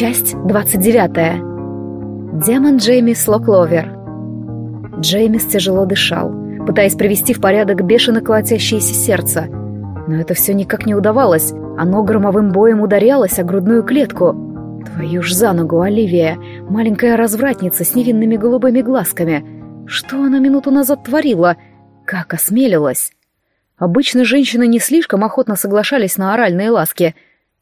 Часть 29. Демон Джеймис Локловер. Джеймис тяжело дышал, пытаясь привести в порядок бешено колотящееся сердце. Но это все никак не удавалось. Оно громовым боем ударялось о грудную клетку. Твою ж за ногу, Оливия, маленькая развратница с невинными голубыми глазками. Что она минуту назад творила? Как осмелилась? Обычно женщины не слишком охотно соглашались на оральные ласки,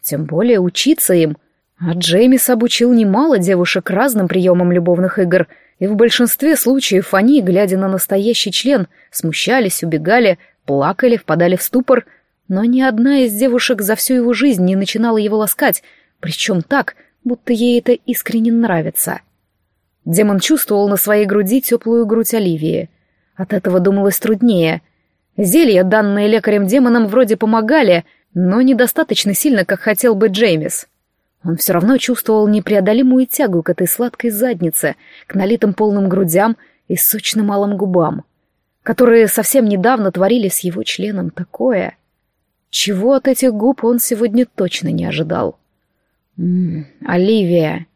тем более учиться им — а Джеймис обучил немало девушек разным приемам любовных игр, и в большинстве случаев они, глядя на настоящий член, смущались, убегали, плакали, впадали в ступор, но ни одна из девушек за всю его жизнь не начинала его ласкать, причем так, будто ей это искренне нравится. Демон чувствовал на своей груди теплую грудь Оливии. От этого думалось труднее. Зелья, данные лекарем-демонам, вроде помогали, но недостаточно сильно, как хотел бы Джеймис. Он все равно чувствовал непреодолимую тягу к этой сладкой заднице, к налитым полным грудям и сочным малым губам, которые совсем недавно творили с его членом такое. Чего от этих губ он сегодня точно не ожидал. Ммм, Оливия.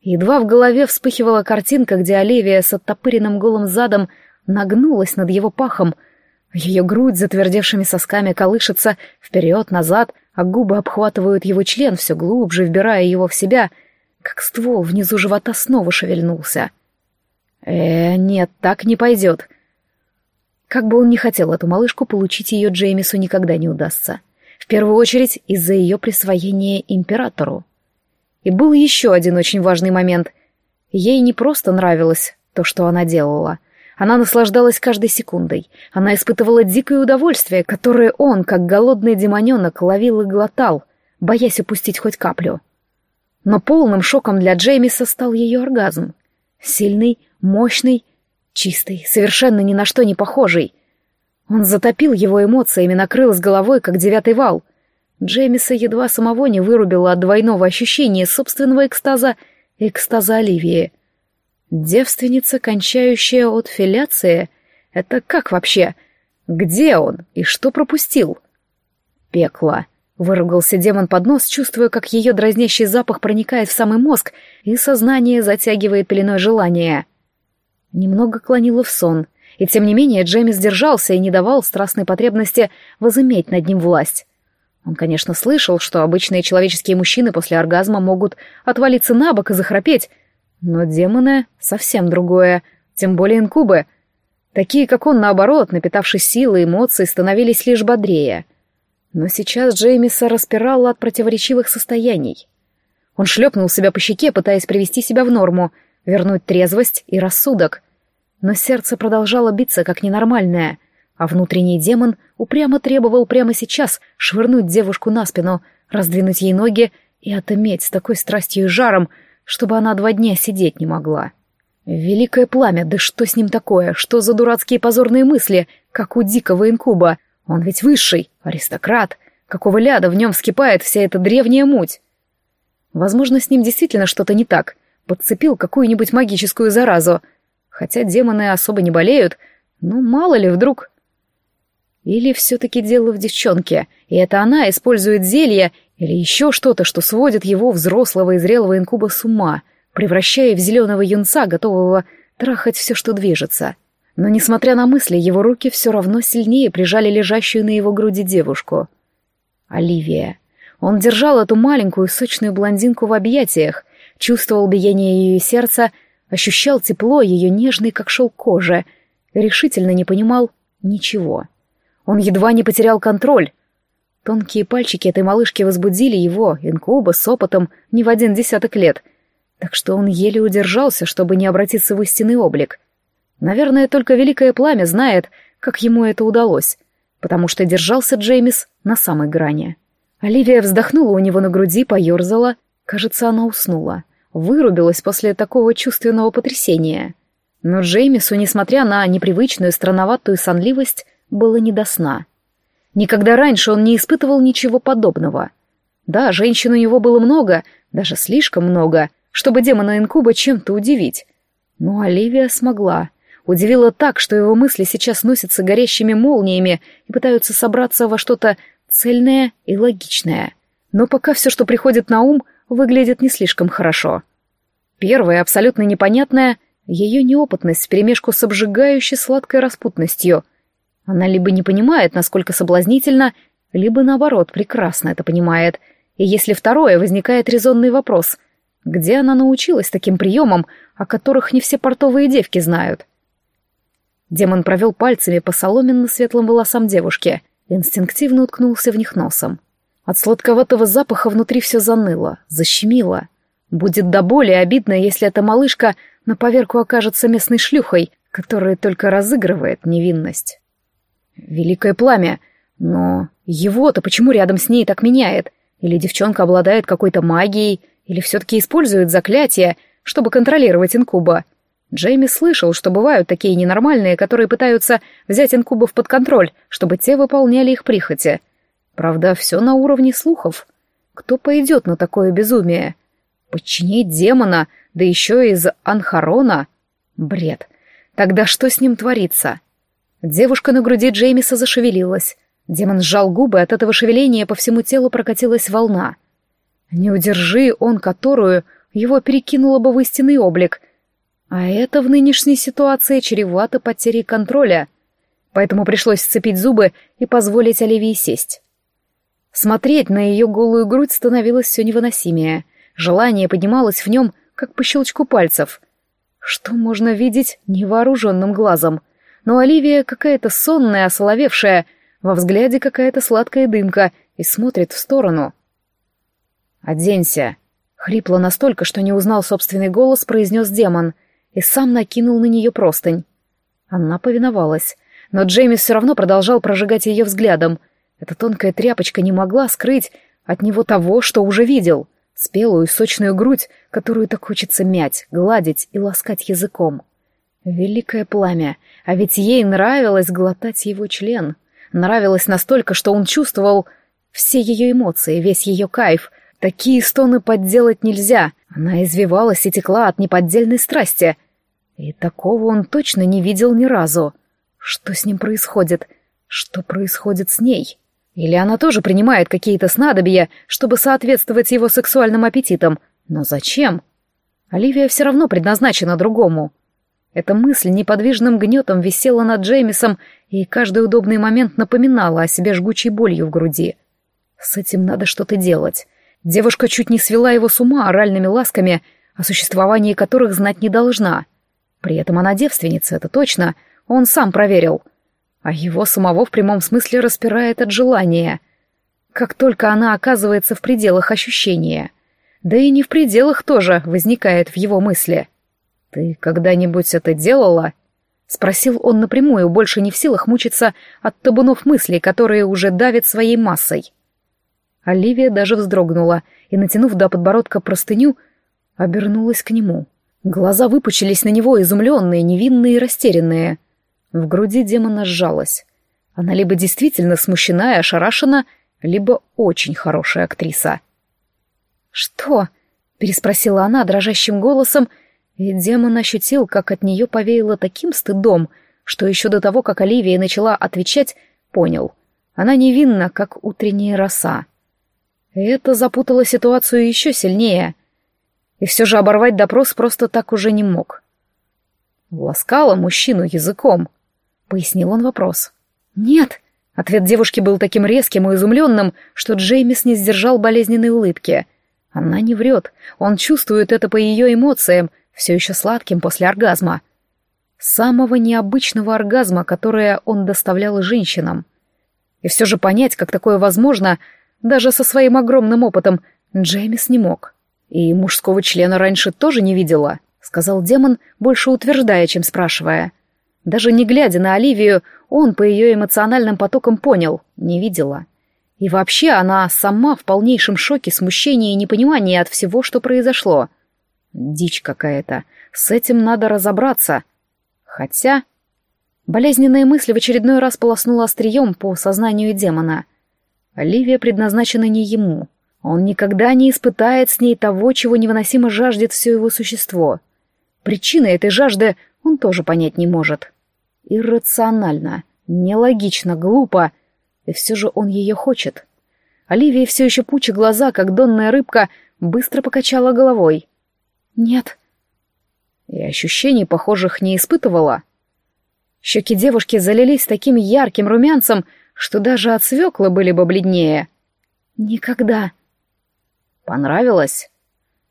Едва в голове вспыхивала картинка, где Оливия с оттопыренным голым задом нагнулась над его пахом, ее грудь затвердевшими сосками колышется вперед-назад — а губы обхватывают его член все глубже, вбирая его в себя, как ствол внизу живота снова шевельнулся. Э, нет, так не пойдет. Как бы он ни хотел эту малышку, получить ее Джеймису никогда не удастся. В первую очередь из-за ее присвоения императору. И был еще один очень важный момент. Ей не просто нравилось то, что она делала — она наслаждалась каждой секундой. Она испытывала дикое удовольствие, которое он, как голодный демоненок, ловил и глотал, боясь упустить хоть каплю. Но полным шоком для Джеймиса стал ее оргазм. Сильный, мощный, чистый, совершенно ни на что не похожий. Он затопил его эмоциями, накрыл с головой, как девятый вал. Джеймиса едва самого не вырубило от двойного ощущения собственного экстаза и экстаза Оливии — Девственница, кончающая от филяции? Это как вообще? Где он и что пропустил? Пекло. Выругался демон под нос, чувствуя, как ее дразнящий запах проникает в самый мозг, и сознание затягивает пеленой желания. Немного клонило в сон, и тем не менее Джейми сдержался и не давал страстной потребности возыметь над ним власть. Он, конечно, слышал, что обычные человеческие мужчины после оргазма могут отвалиться на бок и захрапеть, но демоны — совсем другое, тем более инкубы. Такие, как он, наоборот, напитавшись силой и эмоций, становились лишь бодрее. Но сейчас Джеймиса распирало от противоречивых состояний. Он шлепнул себя по щеке, пытаясь привести себя в норму, вернуть трезвость и рассудок. Но сердце продолжало биться, как ненормальное, а внутренний демон упрямо требовал прямо сейчас швырнуть девушку на спину, раздвинуть ей ноги и отыметь с такой страстью и жаром, чтобы она два дня сидеть не могла. Великое пламя, да что с ним такое? Что за дурацкие позорные мысли, как у дикого инкуба? Он ведь высший, аристократ. Какого ляда в нем вскипает вся эта древняя муть? Возможно, с ним действительно что-то не так. Подцепил какую-нибудь магическую заразу. Хотя демоны особо не болеют. Ну, мало ли, вдруг... Или все-таки дело в девчонке, и это она использует зелье или еще что-то, что сводит его, взрослого и зрелого инкуба, с ума, превращая в зеленого юнца, готового трахать все, что движется. Но, несмотря на мысли, его руки все равно сильнее прижали лежащую на его груди девушку. Оливия. Он держал эту маленькую сочную блондинку в объятиях, чувствовал биение ее сердца, ощущал тепло ее нежной, как шелк кожи, решительно не понимал ничего. Он едва не потерял контроль, Тонкие пальчики этой малышки возбудили его, инкуба, с опытом не в один десяток лет, так что он еле удержался, чтобы не обратиться в истинный облик. Наверное, только Великое Пламя знает, как ему это удалось, потому что держался Джеймис на самой грани. Оливия вздохнула у него на груди, поерзала. Кажется, она уснула. Вырубилась после такого чувственного потрясения. Но Джеймису, несмотря на непривычную странноватую сонливость, было не до сна. Никогда раньше он не испытывал ничего подобного. Да, женщин у него было много, даже слишком много, чтобы демона Инкуба чем-то удивить. Но Оливия смогла. Удивила так, что его мысли сейчас носятся горящими молниями и пытаются собраться во что-то цельное и логичное. Но пока все, что приходит на ум, выглядит не слишком хорошо. Первое, абсолютно непонятное, ее неопытность вперемешку с обжигающей сладкой распутностью. Она либо не понимает, насколько соблазнительно, либо, наоборот, прекрасно это понимает. И если второе, возникает резонный вопрос. Где она научилась таким приемам, о которых не все портовые девки знают? Демон провел пальцами по соломенно-светлым волосам девушки, инстинктивно уткнулся в них носом. От сладковатого запаха внутри все заныло, защемило. Будет до боли обидно, если эта малышка на поверку окажется местной шлюхой, которая только разыгрывает невинность. Великое пламя, но его-то почему рядом с ней так меняет? Или девчонка обладает какой-то магией, или все-таки использует заклятие, чтобы контролировать инкуба? Джейми слышал, что бывают такие ненормальные, которые пытаются взять инкубов под контроль, чтобы те выполняли их прихоти. Правда, все на уровне слухов. Кто пойдет на такое безумие? Подчинить демона, да еще из Анхарона? Бред. Тогда что с ним творится? Девушка на груди Джеймиса зашевелилась. Демон сжал губы, от этого шевеления по всему телу прокатилась волна. Не удержи он которую, его перекинуло бы в истинный облик. А это в нынешней ситуации чревато потерей контроля. Поэтому пришлось сцепить зубы и позволить Оливии сесть. Смотреть на ее голую грудь становилось все невыносимее. Желание поднималось в нем, как по щелчку пальцев. Что можно видеть невооруженным глазом? Но Оливия какая-то сонная, осоловевшая, во взгляде какая-то сладкая дымка и смотрит в сторону. «Оденься!» Хрипло настолько, что не узнал собственный голос, произнес демон и сам накинул на нее простынь. Она повиновалась, но Джеймис все равно продолжал прожигать ее взглядом — эта тонкая тряпочка не могла скрыть от него того, что уже видел. Спелую сочную грудь, которую так хочется мять, гладить и ласкать языком. Великое пламя, а ведь ей нравилось глотать его член. Нравилось настолько, что он чувствовал все ее эмоции, весь ее кайф. Такие стоны подделать нельзя. Она извивалась и текла от неподдельной страсти. И такого он точно не видел ни разу. Что с ним происходит? Что происходит с ней? Или она тоже принимает какие-то снадобья, чтобы соответствовать его сексуальным аппетитам. Но зачем? Оливия все равно предназначена другому. Эта мысль неподвижным гнетом висела над Джеймисом и каждый удобный момент напоминала о себе жгучей болью в груди. С этим надо что-то делать. Девушка чуть не свела его с ума оральными ласками, о существовании которых знать не должна. При этом она девственница, это точно, он сам проверил — а его самого в прямом смысле распирает от желания. Как только она оказывается в пределах ощущения. Да и не в пределах тоже возникает в его мысли. «Ты когда-нибудь это делала?» — спросил он напрямую, больше не в силах мучиться от табунов мыслей, которые уже давят своей массой. Оливия даже вздрогнула и, натянув до подбородка простыню, обернулась к нему. Глаза выпучились на него, изумленные, невинные и растерянные. В груди демона сжалась. Она либо действительно смущена и ошарашена, либо очень хорошая актриса. «Что?» — переспросила она дрожащим голосом, и демон ощутил, как от нее повеяло таким стыдом, что еще до того, как Оливия начала отвечать, понял. Она невинна, как утренняя роса. И это запутало ситуацию еще сильнее. И все же оборвать допрос просто так уже не мог. Ласкала мужчину языком. — пояснил он вопрос. «Нет!» Ответ девушки был таким резким и изумленным, что Джеймис не сдержал болезненной улыбки. Она не врет, он чувствует это по ее эмоциям, все еще сладким после оргазма. Самого необычного оргазма, которое он доставлял женщинам. И все же понять, как такое возможно, даже со своим огромным опытом, Джеймис не мог. И мужского члена раньше тоже не видела, сказал демон, больше утверждая, чем спрашивая. — даже не глядя на Оливию, он по ее эмоциональным потокам понял, не видела. И вообще она сама в полнейшем шоке, смущении и непонимании от всего, что произошло. Дичь какая-то. С этим надо разобраться. Хотя... Болезненная мысль в очередной раз полоснула острием по сознанию демона. Оливия предназначена не ему. Он никогда не испытает с ней того, чего невыносимо жаждет все его существо. Причины этой жажды он тоже понять не может. Иррационально, нелогично, глупо. И все же он ее хочет. Оливия все еще пуча глаза, как донная рыбка, быстро покачала головой. «Нет». И ощущений, похожих, не испытывала. Щеки девушки залились таким ярким румянцем, что даже от свекла были бы бледнее. «Никогда». «Понравилось?»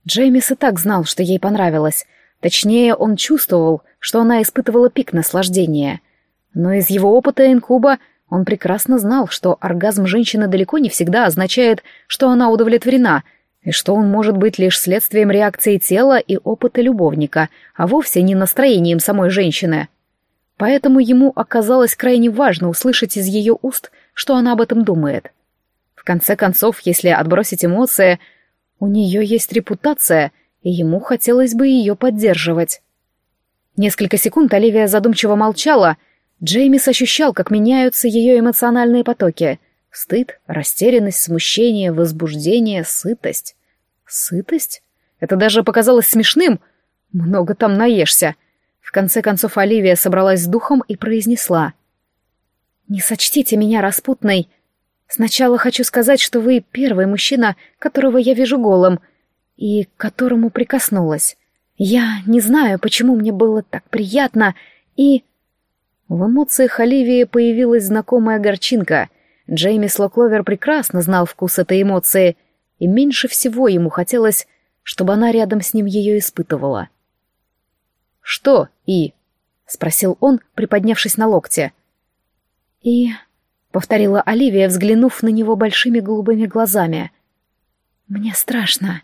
Джеймис и так знал, что ей понравилось. Точнее, он чувствовал, что она испытывала пик наслаждения. Но из его опыта инкуба он прекрасно знал, что оргазм женщины далеко не всегда означает, что она удовлетворена, и что он может быть лишь следствием реакции тела и опыта любовника, а вовсе не настроением самой женщины. Поэтому ему оказалось крайне важно услышать из ее уст, что она об этом думает. В конце концов, если отбросить эмоции, у нее есть репутация, и ему хотелось бы ее поддерживать. Несколько секунд Оливия задумчиво молчала. Джеймис ощущал, как меняются ее эмоциональные потоки. Стыд, растерянность, смущение, возбуждение, сытость. Сытость? Это даже показалось смешным. Много там наешься. В конце концов Оливия собралась с духом и произнесла. «Не сочтите меня распутной. Сначала хочу сказать, что вы первый мужчина, которого я вижу голым, и к которому прикоснулась. Я не знаю, почему мне было так приятно, и... В эмоциях Оливии появилась знакомая горчинка. Джеймис Локловер прекрасно знал вкус этой эмоции, и меньше всего ему хотелось, чтобы она рядом с ним ее испытывала. «Что «и»?» — спросил он, приподнявшись на локте. «И...» повторила Оливия, взглянув на него большими голубыми глазами. Мне страшно.